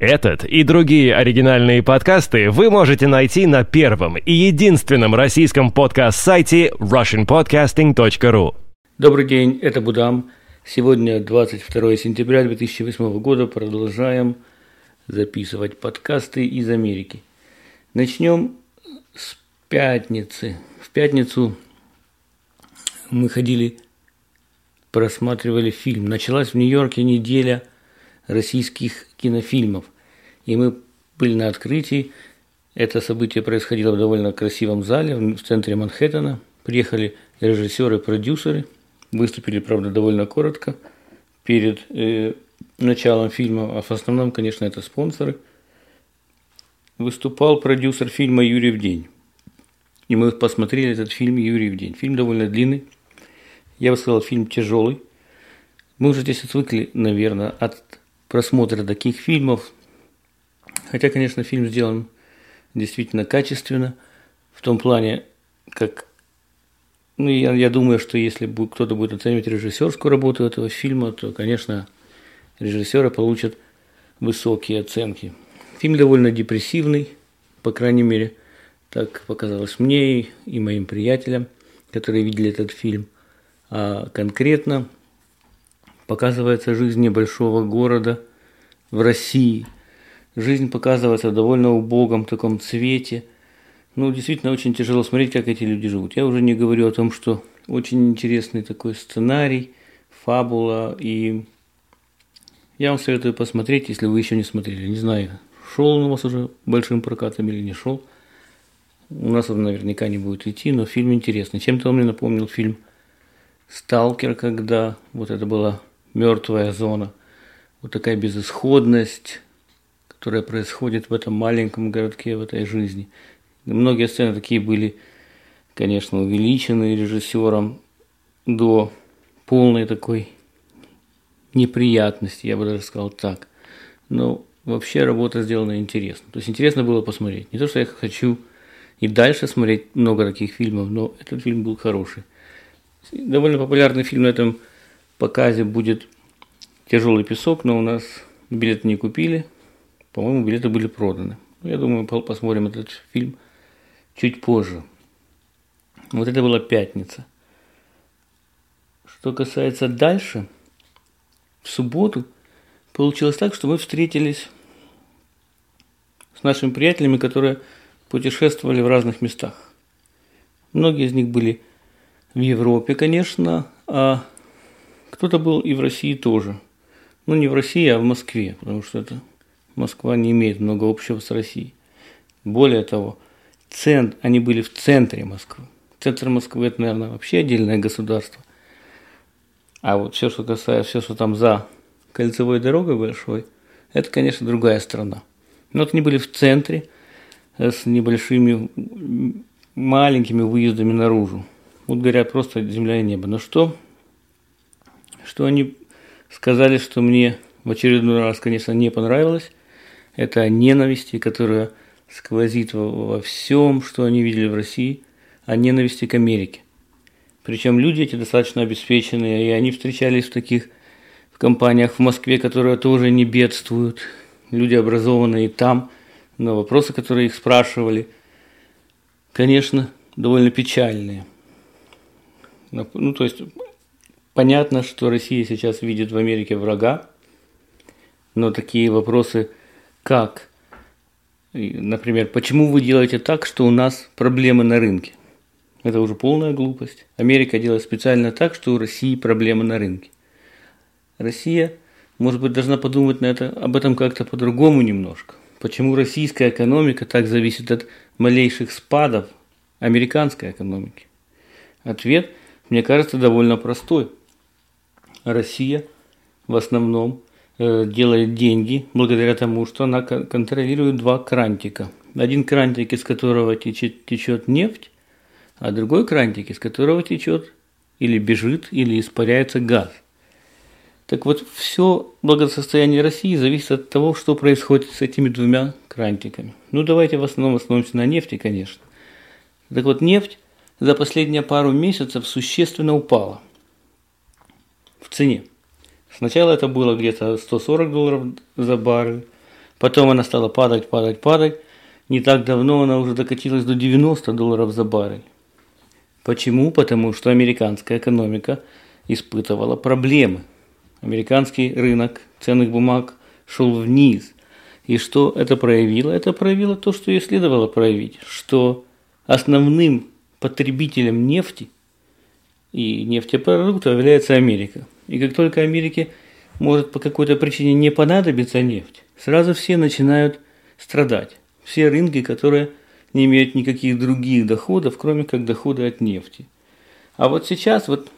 Этот и другие оригинальные подкасты вы можете найти на первом и единственном российском подкаст-сайте russianpodcasting.ru. Добрый день, это Будам. Сегодня 22 сентября 2008 года. Продолжаем записывать подкасты из Америки. Начнем с пятницы. В пятницу мы ходили, просматривали фильм. Началась в Нью-Йорке неделя российских кинофильмов. И мы были на открытии. Это событие происходило в довольно красивом зале в центре Манхэттена. Приехали режиссеры, продюсеры. Выступили, правда, довольно коротко перед э, началом фильма. А в основном, конечно, это спонсоры. Выступал продюсер фильма Юрий в день. И мы посмотрели этот фильм Юрий в день. Фильм довольно длинный. Я бы сказал, фильм тяжелый. Мы уже здесь отвыкли, наверное, от просмотра таких фильмов. Хотя, конечно, фильм сделан действительно качественно, в том плане, как ну, я, я думаю, что если кто-то будет оценивать режиссерскую работу этого фильма, то, конечно, режиссеры получат высокие оценки. Фильм довольно депрессивный, по крайней мере, так показалось мне и моим приятелям, которые видели этот фильм. А конкретно показывается жизнь небольшого города в России. Жизнь показывается в довольно убогом таком цвете. Ну, действительно, очень тяжело смотреть, как эти люди живут. Я уже не говорю о том, что очень интересный такой сценарий, фабула. И я вам советую посмотреть, если вы еще не смотрели. Не знаю, шел он у вас уже большим прокатом или не шел. У нас он наверняка не будет идти, но фильм интересный. Чем-то он мне напомнил фильм «Сталкер», когда вот это была мертвая зона, вот такая безысходность, которая происходит в этом маленьком городке, в этой жизни. Многие сцены такие были, конечно, увеличены режиссером до полной такой неприятности, я бы даже сказал так. Но вообще работа сделана интересно. То есть интересно было посмотреть. Не то, что я хочу и дальше смотреть много таких фильмов, но этот фильм был хороший. Довольно популярный фильм на этом показе будет «Тяжелый песок», но у нас билеты не купили. По-моему, билеты были проданы. Я думаю, посмотрим этот фильм чуть позже. Вот это была пятница. Что касается дальше, в субботу получилось так, что мы встретились с нашими приятелями, которые путешествовали в разных местах. Многие из них были в Европе, конечно, а кто-то был и в России тоже. Ну, не в России, а в Москве, потому что это Москва не имеет много общего с Россией. Более того, центр, они были в центре Москвы. Центр Москвы – это, наверное, вообще отдельное государство. А вот все, что касается, все, что там за кольцевой дорогой большой, это, конечно, другая страна. Но вот они были в центре с небольшими, маленькими выездами наружу. Вот говорят, просто земля и небо. Но что? Что они сказали, что мне в очередной раз, конечно, не понравилось. Это ненависти, которая сквозит во, всем, что они видели в России, о ненависти к Америке. Причем люди эти достаточно обеспеченные, и они встречались в таких в компаниях в Москве, которые тоже не бедствуют. Люди образованные там, но вопросы, которые их спрашивали, конечно, довольно печальные. Ну, то есть, понятно, что Россия сейчас видит в Америке врага, но такие вопросы, как, например, почему вы делаете так, что у нас проблемы на рынке? Это уже полная глупость. Америка делает специально так, что у России проблемы на рынке. Россия, может быть, должна подумать на это, об этом как-то по-другому немножко. Почему российская экономика так зависит от малейших спадов американской экономики? Ответ – мне кажется, довольно простой. Россия в основном делает деньги благодаря тому, что она контролирует два крантика. Один крантик, из которого течет, течет нефть, а другой крантик, из которого течет или бежит, или испаряется газ. Так вот, все благосостояние России зависит от того, что происходит с этими двумя крантиками. Ну, давайте в основном остановимся на нефти, конечно. Так вот, нефть за последние пару месяцев существенно упала в цене. Сначала это было где-то 140 долларов за баррель, Потом она стала падать, падать, падать. Не так давно она уже докатилась до 90 долларов за баррель. Почему? Потому что американская экономика испытывала проблемы. Американский рынок ценных бумаг шел вниз. И что это проявило? Это проявило то, что и следовало проявить, что основным потребителем нефти и нефтепродуктов является Америка. И как только Америке может по какой-то причине не понадобиться нефть, сразу все начинают страдать. Все рынки, которые не имеют никаких других доходов, кроме как доходы от нефти. А вот сейчас, вот,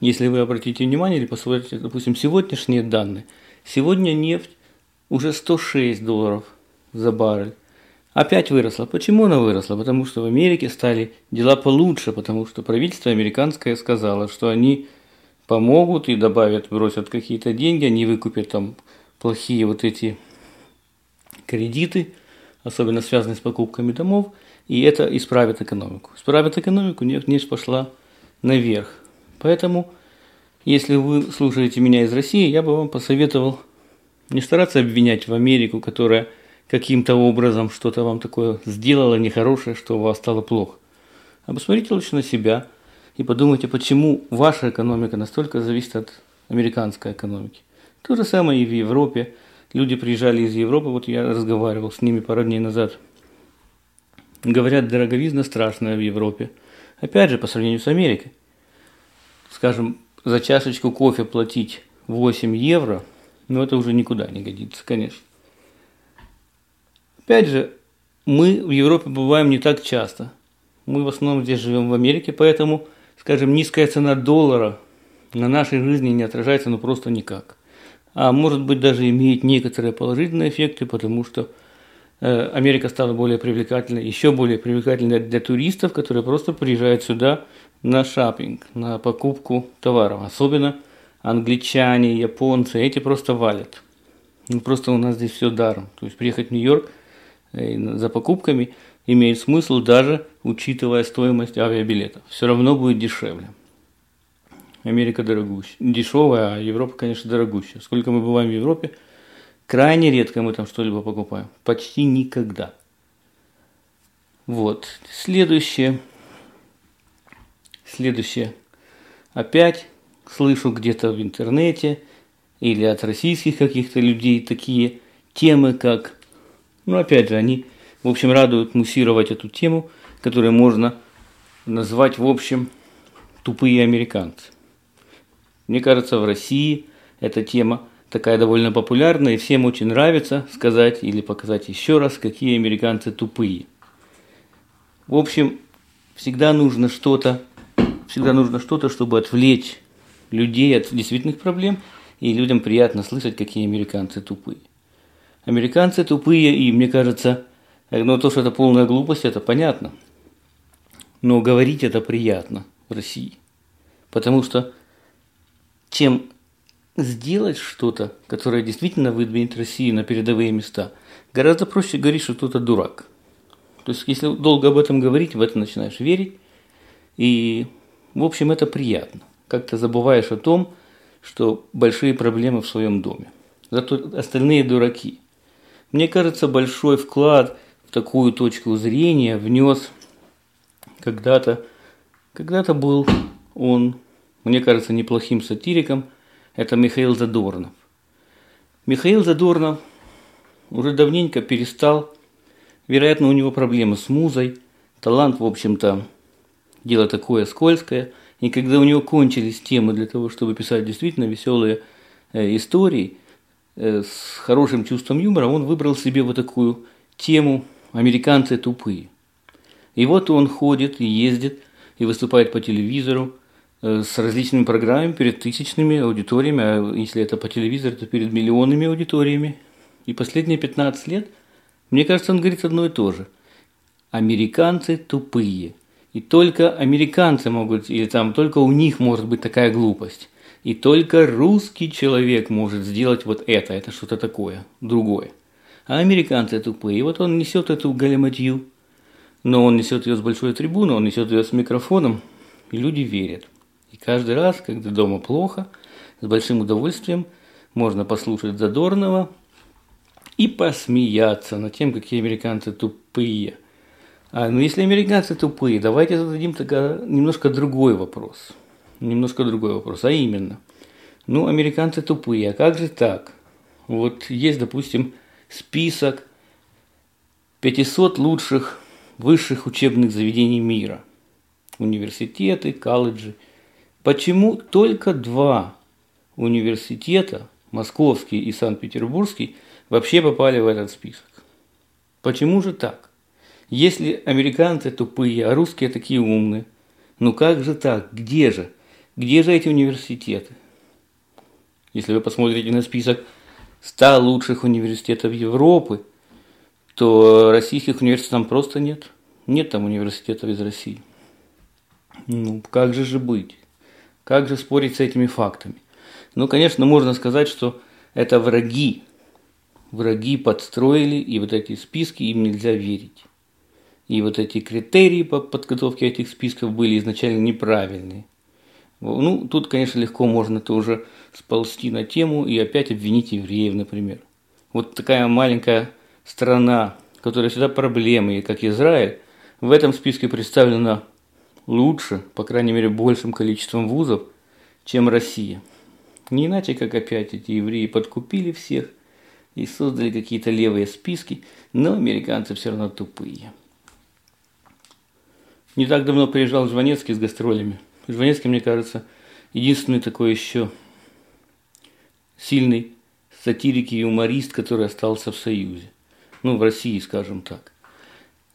если вы обратите внимание или посмотрите, допустим, сегодняшние данные, сегодня нефть уже 106 долларов за баррель. Опять выросла. Почему она выросла? Потому что в Америке стали дела получше, потому что правительство американское сказало, что они помогут и добавят, бросят какие-то деньги, они выкупят там плохие вот эти кредиты, особенно связанные с покупками домов, и это исправит экономику. Исправит экономику, нефть пошла наверх. Поэтому, если вы слушаете меня из России, я бы вам посоветовал не стараться обвинять в Америку, которая каким-то образом что-то вам такое сделала нехорошее, что у вас стало плохо. А посмотрите лучше на себя и подумайте, почему ваша экономика настолько зависит от американской экономики. То же самое и в Европе. Люди приезжали из Европы, вот я разговаривал с ними пару дней назад. Говорят, дороговизна страшная в Европе. Опять же, по сравнению с Америкой. Скажем, за чашечку кофе платить 8 евро, ну это уже никуда не годится, конечно. Опять же, мы в Европе бываем не так часто. Мы в основном здесь живем в Америке, поэтому, скажем, низкая цена доллара на нашей жизни не отражается ну просто никак. А может быть даже имеет некоторые положительные эффекты, потому что э, Америка стала более привлекательной, еще более привлекательной для туристов, которые просто приезжают сюда на шопинг, на покупку товаров. Особенно англичане, японцы, эти просто валят. Ну, просто у нас здесь все даром. То есть приехать в Нью-Йорк – Э, за покупками имеет смысл даже учитывая стоимость авиабилетов. Все равно будет дешевле. Америка дорогущая. Дешевая, а Европа, конечно, дорогущая. Сколько мы бываем в Европе, крайне редко мы там что-либо покупаем. Почти никогда. Вот. Следующее. Следующее. Опять слышу где-то в интернете или от российских каких-то людей такие темы, как ну, опять же, они, в общем, радуют муссировать эту тему, которую можно назвать, в общем, тупые американцы. Мне кажется, в России эта тема такая довольно популярная, и всем очень нравится сказать или показать еще раз, какие американцы тупые. В общем, всегда нужно что-то, всегда нужно что-то, чтобы отвлечь людей от действительных проблем, и людям приятно слышать, какие американцы тупые. Американцы тупые, и мне кажется, ну то, что это полная глупость, это понятно. Но говорить это приятно в России. Потому что чем сделать что-то, которое действительно выдвинет Россию на передовые места, гораздо проще говорить, что кто-то дурак. То есть, если долго об этом говорить, в это начинаешь верить. И, в общем, это приятно. Как-то забываешь о том, что большие проблемы в своем доме. Зато остальные дураки – мне кажется, большой вклад такую точку зрения внес когда-то, когда-то был он, мне кажется, неплохим сатириком, это Михаил Задорнов. Михаил Задорнов уже давненько перестал, вероятно, у него проблемы с музой, талант, в общем-то, дело такое скользкое, и когда у него кончились темы для того, чтобы писать действительно веселые э, истории, Э, с хорошим чувством юмора, он выбрал себе вот такую тему «Американцы тупые». И вот он ходит и ездит и выступает по телевизору э, с различными программами перед тысячными аудиториями, а если это по телевизору, то перед миллионными аудиториями. И последние 15 лет, мне кажется, он говорит одно и то же. Американцы тупые. И только американцы могут, или там только у них может быть такая глупость. И только русский человек может сделать вот это, это что-то такое, другое. А американцы тупые. И вот он несет эту галиматью, но он несет ее с большой трибуны, он несет ее с микрофоном, и люди верят. И каждый раз, когда дома плохо, с большим удовольствием можно послушать Задорнова, и посмеяться над тем, какие американцы тупые. А, ну, если американцы тупые, давайте зададим тогда немножко другой вопрос. Немножко другой вопрос, а именно. Ну, американцы тупые, а как же так? Вот есть, допустим, список 500 лучших высших учебных заведений мира. Университеты, колледжи. Почему только два университета, московский и Санкт-Петербургский, вообще попали в этот список? Почему же так? Если американцы тупые, а русские такие умные, ну как же так? Где же? Где же эти университеты? Если вы посмотрите на список 100 лучших университетов Европы, то российских университетов там просто нет. Нет там университетов из России. Ну, как же же быть? Как же спорить с этими фактами? Ну, конечно, можно сказать, что это враги. Враги подстроили, и вот эти списки им нельзя верить. И вот эти критерии по подготовке этих списков были изначально неправильные. Ну, тут, конечно, легко можно тоже сползти на тему и опять обвинить евреев, например. Вот такая маленькая страна, которая всегда проблемы, как Израиль, в этом списке представлена лучше, по крайней мере, большим количеством вузов, чем Россия. Не иначе, как опять эти евреи подкупили всех и создали какие-то левые списки, но американцы все равно тупые. Не так давно приезжал Жванецкий с гастролями. Жванецкий, мне кажется, единственный такой еще сильный сатирик и юморист, который остался в Союзе. Ну, в России, скажем так.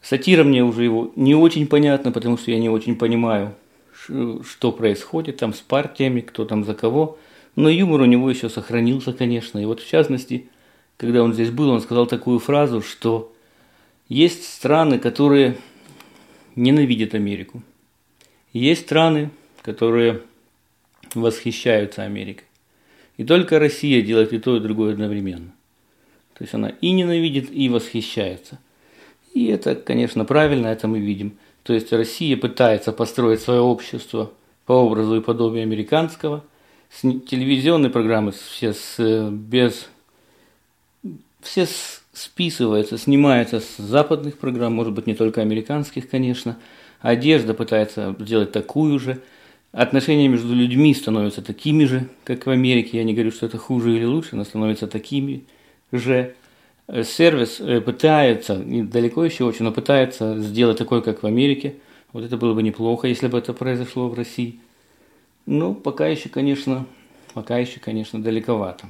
Сатира мне уже его не очень понятна, потому что я не очень понимаю, что происходит там с партиями, кто там за кого. Но юмор у него еще сохранился, конечно. И вот в частности, когда он здесь был, он сказал такую фразу, что есть страны, которые ненавидят Америку. Есть страны, которые восхищаются Америкой. И только Россия делает и то, и другое одновременно. То есть она и ненавидит, и восхищается. И это, конечно, правильно, это мы видим. То есть Россия пытается построить свое общество по образу и подобию американского. С телевизионные программы все с, без... Все списываются, снимаются с западных программ, может быть, не только американских, конечно. Одежда пытается сделать такую же – Отношения между людьми становятся такими же, как в Америке. Я не говорю, что это хуже или лучше, но становятся такими же. Сервис э, пытается, далеко еще очень, но пытается сделать такой, как в Америке. Вот это было бы неплохо, если бы это произошло в России. Ну, пока еще, конечно, пока еще, конечно, далековато.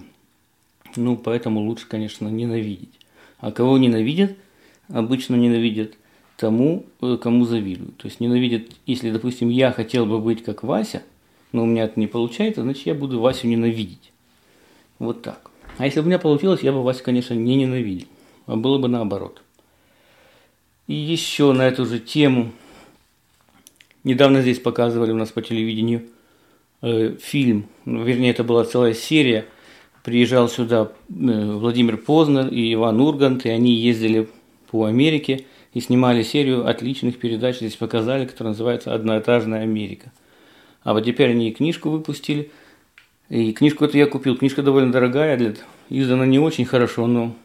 Ну, поэтому лучше, конечно, ненавидеть. А кого ненавидят? Обычно ненавидят – тому, э, кому завидуют. То есть ненавидят, если, допустим, я хотел бы быть как Вася, но у меня это не получается, значит, я буду Васю ненавидеть. Вот так. А если бы у меня получилось, я бы Васю, конечно, не ненавидел. А было бы наоборот. И еще на эту же тему. Недавно здесь показывали у нас по телевидению э, фильм, ну, вернее, это была целая серия. Приезжал сюда э, Владимир Познер и Иван Ургант, и они ездили по Америке – и снимали серию отличных передач, здесь показали, которая называется «Одноэтажная Америка». А вот теперь они и книжку выпустили. И книжку эту я купил. Книжка довольно дорогая, для... издана не очень хорошо, но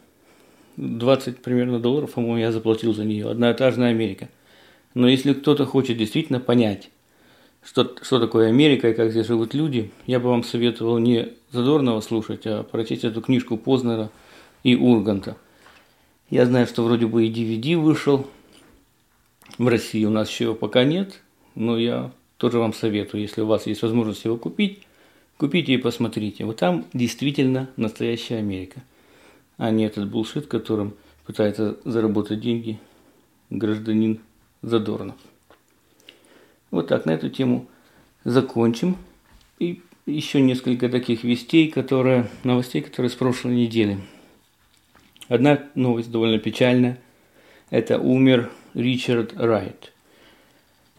20 примерно долларов, по-моему, я заплатил за нее. «Одноэтажная Америка». Но если кто-то хочет действительно понять, что, что такое Америка и как здесь живут люди, я бы вам советовал не Задорного слушать, а прочесть эту книжку Познера и Урганта – я знаю, что вроде бы и DVD вышел. В России у нас еще его пока нет, но я тоже вам советую, если у вас есть возможность его купить, купите и посмотрите. Вот там действительно настоящая Америка, а не этот булшит, которым пытается заработать деньги гражданин Задорнов. Вот так, на эту тему закончим. И еще несколько таких вестей, которые, новостей, которые с прошлой недели. Одна новость довольно печальная. Это умер Ричард Райт.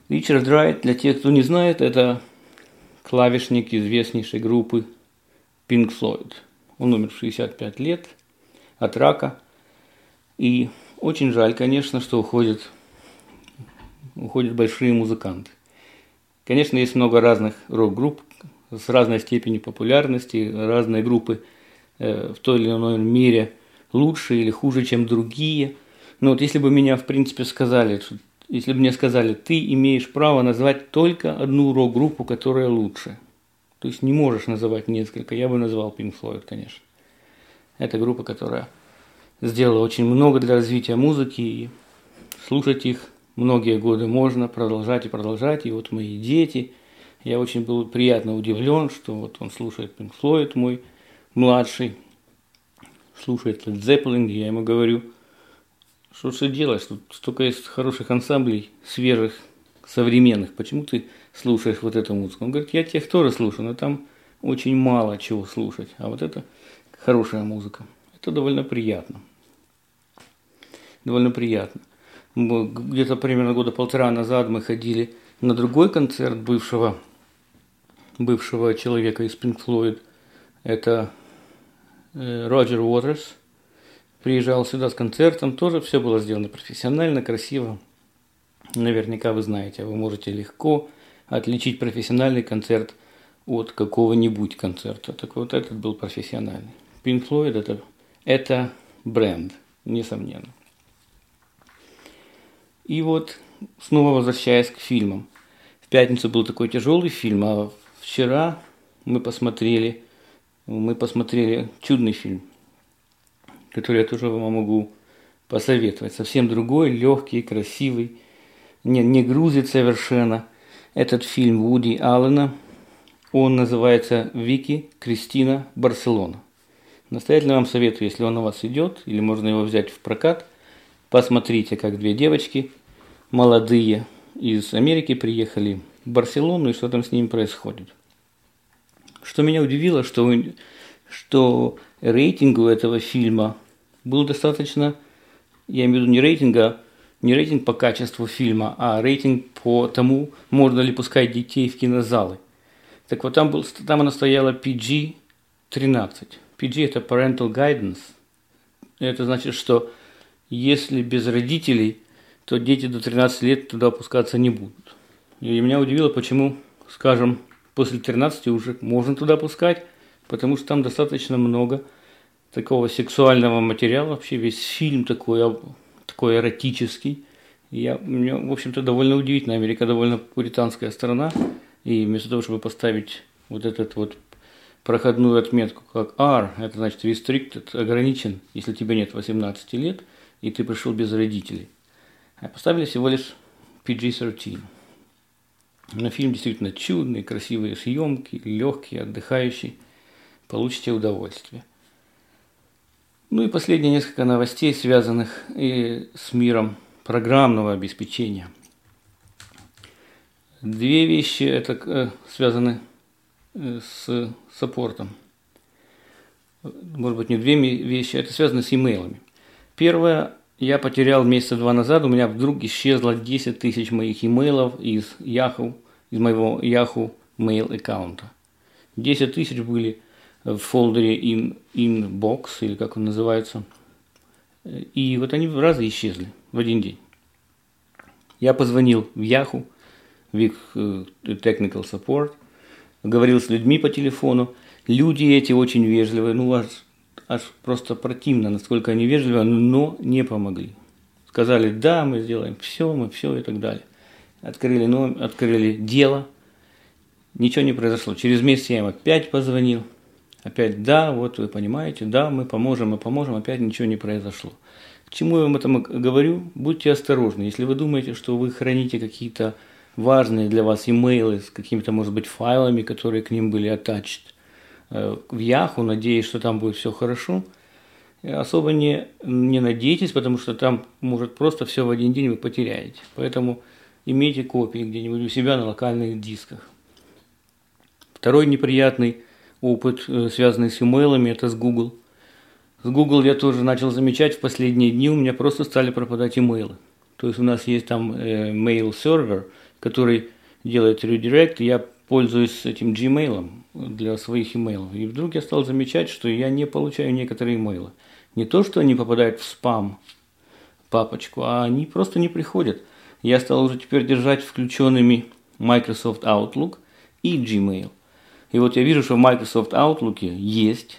Ричард Райт, для тех, кто не знает, это клавишник известнейшей группы Pink Floyd. Он умер в 65 лет от рака. И очень жаль, конечно, что уходят, уходят большие музыканты. Конечно, есть много разных рок-групп с разной степенью популярности, разные группы э, в той или иной мере – лучше или хуже, чем другие. Но вот если бы меня, в принципе, сказали, если бы мне сказали, ты имеешь право назвать только одну рок-группу, которая лучше. То есть не можешь называть несколько. Я бы назвал Pink Floyd, конечно. Это группа, которая сделала очень много для развития музыки, и слушать их многие годы можно, продолжать и продолжать. И вот мои дети, я очень был приятно удивлен, что вот он слушает Pink Floyd, мой младший, слушает Led Zeppelin, я ему говорю, что ты делаешь, тут столько есть хороших ансамблей, свежих, современных, почему ты слушаешь вот эту музыку? Он говорит, я тех тоже слушаю, но там очень мало чего слушать, а вот это хорошая музыка. Это довольно приятно. Довольно приятно. Где-то примерно года полтора назад мы ходили на другой концерт бывшего, бывшего человека из Pink Floyd. Это Роджер Уотерс. Приезжал сюда с концертом. Тоже все было сделано профессионально, красиво. Наверняка вы знаете, вы можете легко отличить профессиональный концерт от какого-нибудь концерта. Так вот этот был профессиональный. Pink Floyd это, это бренд, несомненно. И вот снова возвращаясь к фильмам. В пятницу был такой тяжелый фильм, а вчера мы посмотрели, мы посмотрели чудный фильм, который я тоже вам могу посоветовать. Совсем другой, легкий, красивый, не, не грузит совершенно. Этот фильм Вуди Аллена, он называется «Вики Кристина Барселона». Настоятельно вам советую, если он у вас идет, или можно его взять в прокат, посмотрите, как две девочки молодые из Америки приехали в Барселону и что там с ними происходит. Что меня удивило, что, что рейтинг у этого фильма был достаточно, я имею в виду не рейтинга, не рейтинг по качеству фильма, а рейтинг по тому, можно ли пускать детей в кинозалы. Так вот там, был, там она стояла PG-13. PG – это Parental Guidance. Это значит, что если без родителей, то дети до 13 лет туда опускаться не будут. И меня удивило, почему, скажем, после 13 уже можно туда пускать, потому что там достаточно много такого сексуального материала. Вообще весь фильм такой, такой эротический. Я, мне, в общем-то, довольно удивительно. Америка довольно пуританская страна. И вместо того, чтобы поставить вот этот вот проходную отметку как R, это значит restricted, ограничен, если тебе нет 18 лет, и ты пришел без родителей. А поставили всего лишь PG-13. Но фильм действительно чудный, красивые съемки, легкий, отдыхающий. Получите удовольствие. Ну и последние несколько новостей, связанных и с миром программного обеспечения. Две вещи это э, связаны Э, с саппортом. Может быть, не две вещи, это связано с имейлами. Первое, я потерял месяца два назад, у меня вдруг исчезло 10 тысяч моих имейлов из Yahoo, из моего Yahoo mail аккаунта. 10 тысяч были в фолдере in, inbox, или как он называется. И вот они в разы исчезли в один день. Я позвонил в Yahoo, в их э, technical support, говорил с людьми по телефону. Люди эти очень вежливые, ну аж, аж просто противно, насколько они вежливы, но не помогли. Сказали, да, мы сделаем все, мы все и так далее. Открыли, номер, открыли дело, ничего не произошло. Через месяц я им опять позвонил, опять, да, вот вы понимаете, да, мы поможем, мы поможем, опять ничего не произошло. К чему я вам это говорю? Будьте осторожны. Если вы думаете, что вы храните какие-то важные для вас имейлы с какими-то, может быть, файлами, которые к ним были attached в Яху, надеясь, что там будет все хорошо. Особо не, не надейтесь, потому что там может просто все в один день вы потеряете. Поэтому имейте копии где-нибудь у себя на локальных дисках. Второй неприятный опыт, э, связанный с имейлами, это с Google. С Google я тоже начал замечать в последние дни, у меня просто стали пропадать имейлы. То есть у нас есть там э, mail сервер, который делает redirect, я пользуюсь этим Gmail для своих имейлов. И вдруг я стал замечать, что я не получаю некоторые имейлы. Не то, что они попадают в спам папочку, а они просто не приходят. Я стал уже теперь держать включенными Microsoft Outlook и Gmail. И вот я вижу, что в Microsoft Outlook есть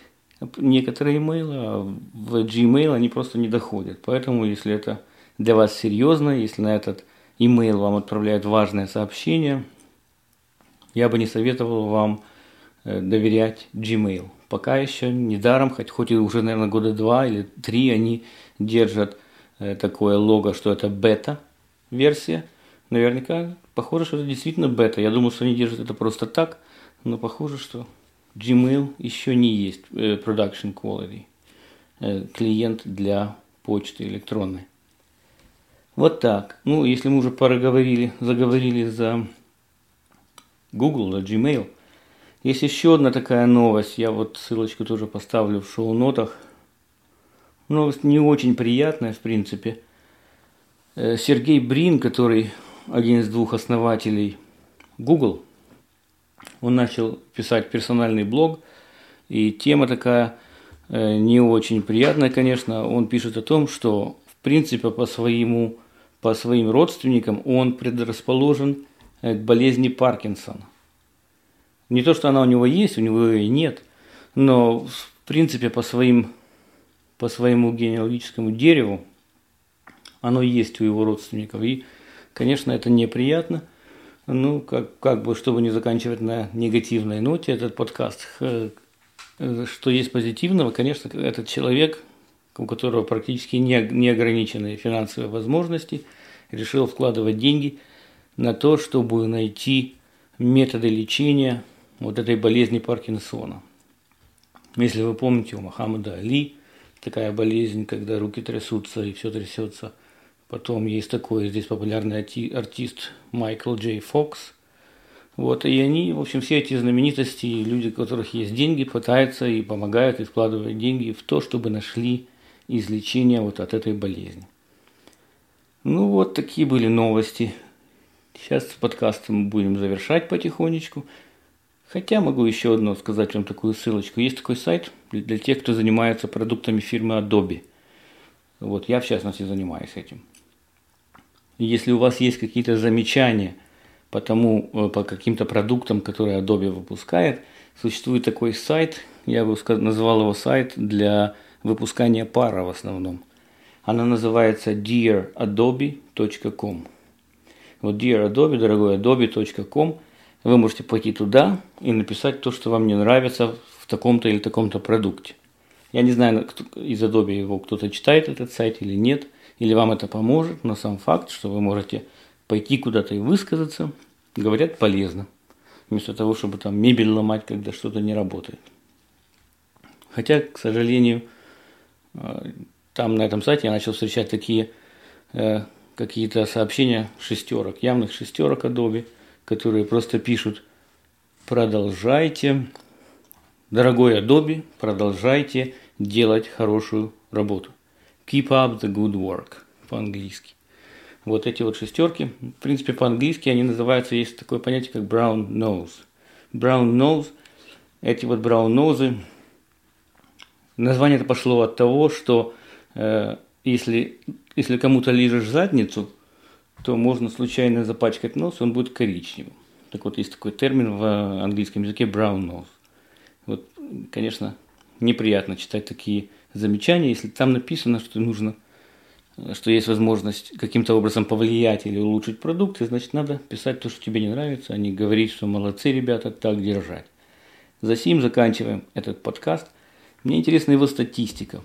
некоторые имейлы, а в Gmail они просто не доходят. Поэтому, если это для вас серьезно, если на этот имейл вам отправляют важное сообщение, я бы не советовал вам э, доверять Gmail. Пока еще недаром, хоть, хоть и уже, наверное, года два или три они держат э, такое лого, что это бета-версия. Наверняка похоже, что это действительно бета. Я думаю, что они держат это просто так, но похоже, что Gmail еще не есть э, production quality, клиент для почты электронной. Вот так. Ну, если мы уже проговорили, заговорили за Google, за Gmail, есть еще одна такая новость. Я вот ссылочку тоже поставлю в шоу-нотах. Новость не очень приятная, в принципе. Э, Сергей Брин, который один из двух основателей Google, он начал писать персональный блог, и тема такая э, не очень приятная, конечно. Он пишет о том, что в принципе по своему по своим родственникам он предрасположен к болезни Паркинсона. Не то, что она у него есть, у него и нет, но в принципе по, своим, по своему генеалогическому дереву оно есть у его родственников. И, конечно, это неприятно. Ну, как, как бы, чтобы не заканчивать на негативной ноте этот подкаст, э, что есть позитивного, конечно, этот человек – у которого практически неограниченные финансовые возможности, решил вкладывать деньги на то, чтобы найти методы лечения вот этой болезни Паркинсона. Если вы помните, у Мухаммада Али такая болезнь, когда руки трясутся и все трясется. Потом есть такой здесь популярный артист Майкл Джей Фокс. Вот, и они, в общем, все эти знаменитости, люди, у которых есть деньги, пытаются и помогают, и вкладывают деньги в то, чтобы нашли излечения вот от этой болезни. Ну вот такие были новости. Сейчас подкаст мы будем завершать потихонечку. Хотя могу еще одно сказать вам такую ссылочку. Есть такой сайт для тех, кто занимается продуктами фирмы Adobe. Вот я в частности занимаюсь этим. Если у вас есть какие-то замечания по тому, э, по каким-то продуктам, которые Adobe выпускает, существует такой сайт, я бы назвал его сайт для выпускания пара в основном. Она называется dearadobe.com. Вот Dear Adobe, дорогой adobe.com, вы можете пойти туда и написать то, что вам не нравится в таком-то или таком-то продукте. Я не знаю, из Adobe его кто-то читает этот сайт или нет, или вам это поможет, но сам факт, что вы можете пойти куда-то и высказаться, говорят полезно, вместо того, чтобы там мебель ломать, когда что-то не работает. Хотя, к сожалению, там на этом сайте я начал встречать такие э, какие-то сообщения шестерок, явных шестерок Adobe, которые просто пишут продолжайте, дорогой Adobe, продолжайте делать хорошую работу. Keep up the good work по-английски. Вот эти вот шестерки, в принципе, по-английски они называются, есть такое понятие, как brown nose. Brown nose, эти вот brown nose Название это пошло от того, что э, если, если кому-то лижешь задницу, то можно случайно запачкать нос, он будет коричневым. Так вот, есть такой термин в английском языке brown nose. Вот, конечно, неприятно читать такие замечания, если там написано, что нужно, что есть возможность каким-то образом повлиять или улучшить продукты, значит, надо писать то, что тебе не нравится, а не говорить, что молодцы, ребята, так держать. За сим заканчиваем этот подкаст – мне интересна его статистика.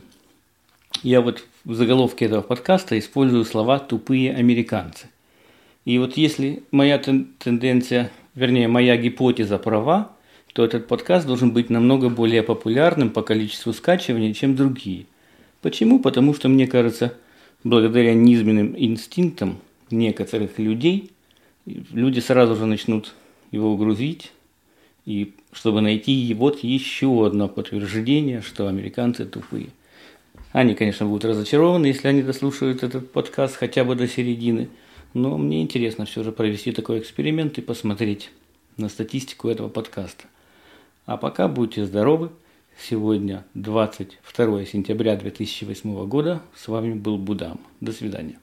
Я вот в заголовке этого подкаста использую слова «тупые американцы». И вот если моя тенденция, вернее, моя гипотеза права, то этот подкаст должен быть намного более популярным по количеству скачиваний, чем другие. Почему? Потому что, мне кажется, благодаря низменным инстинктам некоторых людей, люди сразу же начнут его грузить, и чтобы найти вот еще одно подтверждение, что американцы тупые. Они, конечно, будут разочарованы, если они дослушают этот подкаст хотя бы до середины. Но мне интересно все же провести такой эксперимент и посмотреть на статистику этого подкаста. А пока будьте здоровы. Сегодня 22 сентября 2008 года. С вами был Будам. До свидания.